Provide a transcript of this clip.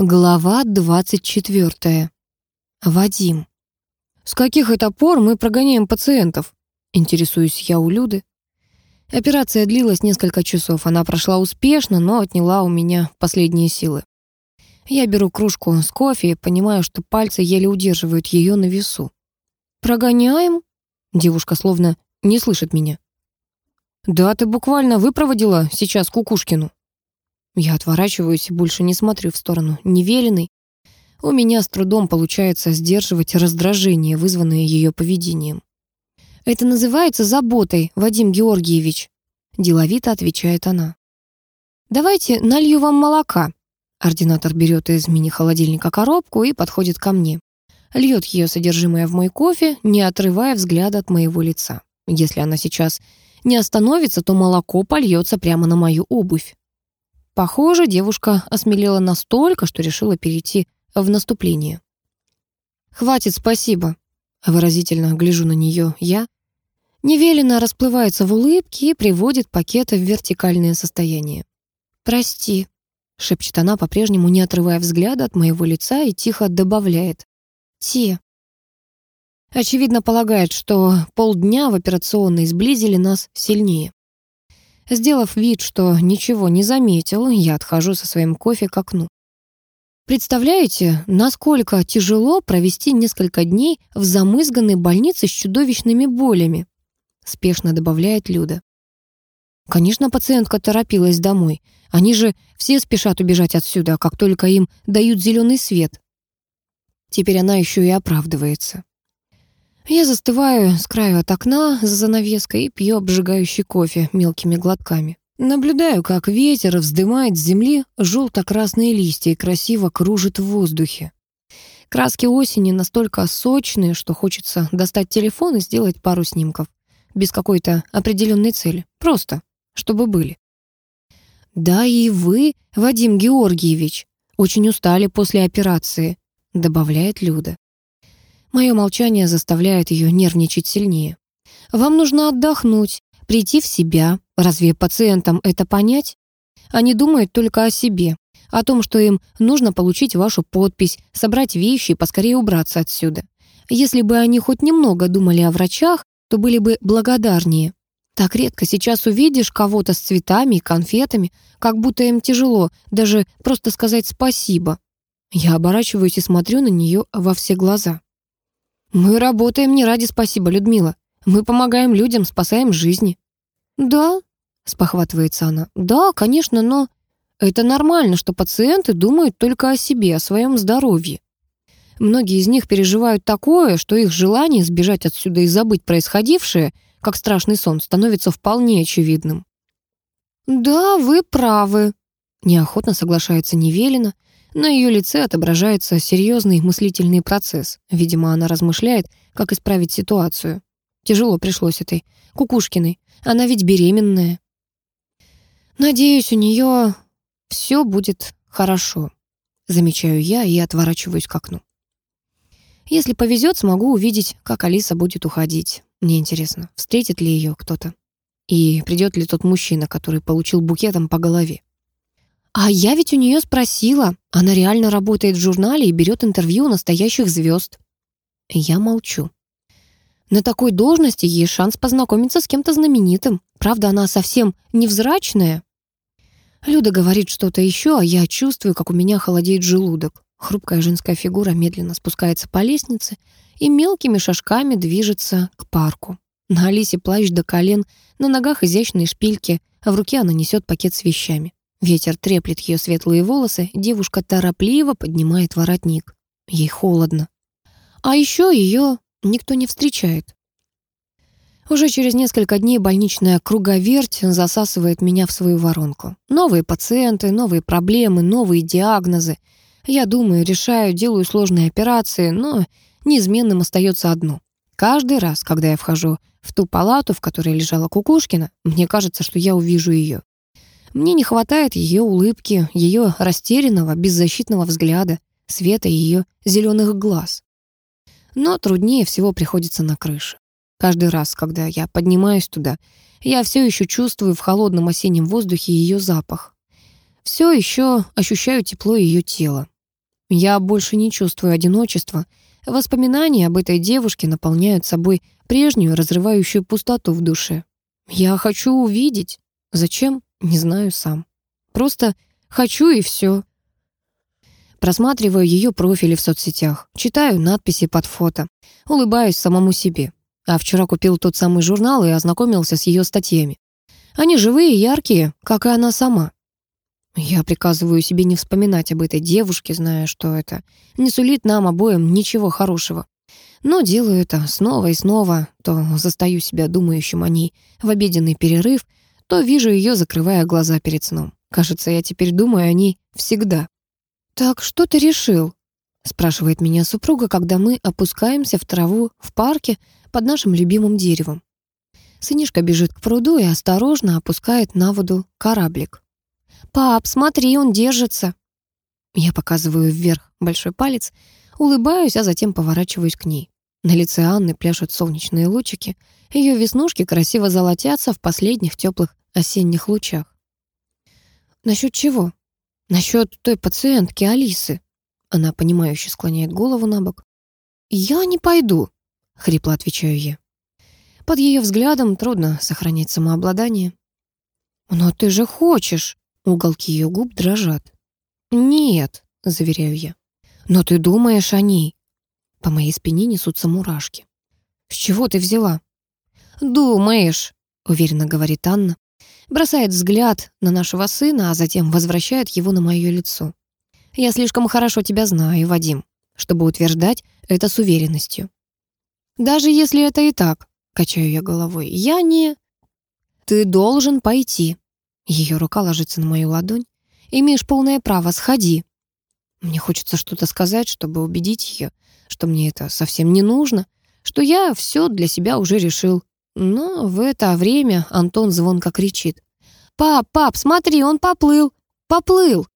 Глава 24. Вадим. «С каких это пор мы прогоняем пациентов?» Интересуюсь я у Люды. Операция длилась несколько часов. Она прошла успешно, но отняла у меня последние силы. Я беру кружку с кофе и понимаю, что пальцы еле удерживают ее на весу. «Прогоняем?» Девушка словно не слышит меня. «Да, ты буквально выпроводила сейчас Кукушкину». Я отворачиваюсь и больше не смотрю в сторону Невелиной. У меня с трудом получается сдерживать раздражение, вызванное ее поведением. «Это называется заботой, Вадим Георгиевич», — деловито отвечает она. «Давайте налью вам молока». Ординатор берет из мини-холодильника коробку и подходит ко мне. Льет ее содержимое в мой кофе, не отрывая взгляда от моего лица. Если она сейчас не остановится, то молоко польется прямо на мою обувь. Похоже, девушка осмелела настолько, что решила перейти в наступление. «Хватит, спасибо», — выразительно гляжу на нее я. Невелина расплывается в улыбке и приводит пакеты в вертикальное состояние. «Прости», — шепчет она, по-прежнему не отрывая взгляда от моего лица и тихо добавляет. «Те». Очевидно, полагает, что полдня в операционной сблизили нас сильнее. Сделав вид, что ничего не заметил, я отхожу со своим кофе к окну. Представляете, насколько тяжело провести несколько дней в замызганной больнице с чудовищными болями? Спешно добавляет Люда. Конечно, пациентка торопилась домой. Они же все спешат убежать отсюда, как только им дают зеленый свет. Теперь она еще и оправдывается. Я застываю с краю от окна за занавеской и пью обжигающий кофе мелкими глотками. Наблюдаю, как ветер вздымает с земли желто-красные листья и красиво кружит в воздухе. Краски осени настолько сочные, что хочется достать телефон и сделать пару снимков. Без какой-то определенной цели. Просто, чтобы были. «Да и вы, Вадим Георгиевич, очень устали после операции», добавляет Люда. Мое молчание заставляет ее нервничать сильнее. «Вам нужно отдохнуть, прийти в себя. Разве пациентам это понять? Они думают только о себе, о том, что им нужно получить вашу подпись, собрать вещи и поскорее убраться отсюда. Если бы они хоть немного думали о врачах, то были бы благодарнее. Так редко сейчас увидишь кого-то с цветами и конфетами, как будто им тяжело даже просто сказать спасибо. Я оборачиваюсь и смотрю на нее во все глаза. Мы работаем не ради спасибо, Людмила. Мы помогаем людям, спасаем жизни. Да, спохватывается она. Да, конечно, но это нормально, что пациенты думают только о себе, о своем здоровье. Многие из них переживают такое, что их желание сбежать отсюда и забыть происходившее, как страшный сон, становится вполне очевидным. «Да, вы правы», — неохотно соглашается Невелина, на ее лице отображается серьезный мыслительный процесс. Видимо, она размышляет, как исправить ситуацию. Тяжело пришлось этой Кукушкиной. Она ведь беременная. Надеюсь, у нее все будет хорошо. Замечаю я и отворачиваюсь к окну. Если повезет, смогу увидеть, как Алиса будет уходить. Мне интересно, встретит ли ее кто-то. И придет ли тот мужчина, который получил букетом по голове. А я ведь у нее спросила. Она реально работает в журнале и берет интервью у настоящих звезд. Я молчу. На такой должности есть шанс познакомиться с кем-то знаменитым. Правда, она совсем невзрачная. Люда говорит что-то еще, а я чувствую, как у меня холодеет желудок. Хрупкая женская фигура медленно спускается по лестнице и мелкими шажками движется к парку. На Алисе плащ до колен, на ногах изящные шпильки, а в руке она несет пакет с вещами. Ветер треплет ее светлые волосы, девушка торопливо поднимает воротник. Ей холодно. А еще ее никто не встречает. Уже через несколько дней больничная круговерть засасывает меня в свою воронку. Новые пациенты, новые проблемы, новые диагнозы. Я думаю, решаю, делаю сложные операции, но неизменным остается одно. Каждый раз, когда я вхожу в ту палату, в которой лежала Кукушкина, мне кажется, что я увижу ее. Мне не хватает ее улыбки, ее растерянного, беззащитного взгляда, света ее зеленых глаз. Но труднее всего приходится на крыше. Каждый раз, когда я поднимаюсь туда, я все еще чувствую в холодном осеннем воздухе ее запах. Все еще ощущаю тепло ее тела. Я больше не чувствую одиночества. Воспоминания об этой девушке наполняют собой прежнюю разрывающую пустоту в душе. Я хочу увидеть. Зачем? Не знаю сам. Просто хочу и все. Просматриваю ее профили в соцсетях, читаю надписи под фото, улыбаюсь самому себе. А вчера купил тот самый журнал и ознакомился с ее статьями. Они живые и яркие, как и она сама. Я приказываю себе не вспоминать об этой девушке, зная, что это не сулит нам обоим ничего хорошего. Но делаю это снова и снова, то застаю себя думающим о ней в обеденный перерыв, то вижу ее, закрывая глаза перед сном. Кажется, я теперь думаю о ней всегда. «Так что ты решил?» — спрашивает меня супруга, когда мы опускаемся в траву в парке под нашим любимым деревом. Сынишка бежит к пруду и осторожно опускает на воду кораблик. «Пап, смотри, он держится!» Я показываю вверх большой палец, улыбаюсь, а затем поворачиваюсь к ней. На лице Анны пляшут солнечные лучики, ее веснушки красиво золотятся в последних теплых осенних лучах. «Насчет чего?» «Насчет той пациентки Алисы». Она, понимающе склоняет голову на бок. «Я не пойду», — хрипло отвечаю я. Под ее взглядом трудно сохранять самообладание. «Но ты же хочешь!» Уголки ее губ дрожат. «Нет», — заверяю я. «Но ты думаешь о ней?» По моей спине несутся мурашки. «С чего ты взяла?» «Думаешь», — уверенно говорит Анна. Бросает взгляд на нашего сына, а затем возвращает его на мое лицо. «Я слишком хорошо тебя знаю, Вадим, чтобы утверждать это с уверенностью». «Даже если это и так», — качаю я головой, — «я не...» «Ты должен пойти», ее рука ложится на мою ладонь. «Имеешь полное право, сходи». Мне хочется что-то сказать, чтобы убедить ее, что мне это совсем не нужно, что я все для себя уже решил. Но в это время Антон звонко кричит. «Пап, пап, смотри, он поплыл! Поплыл!»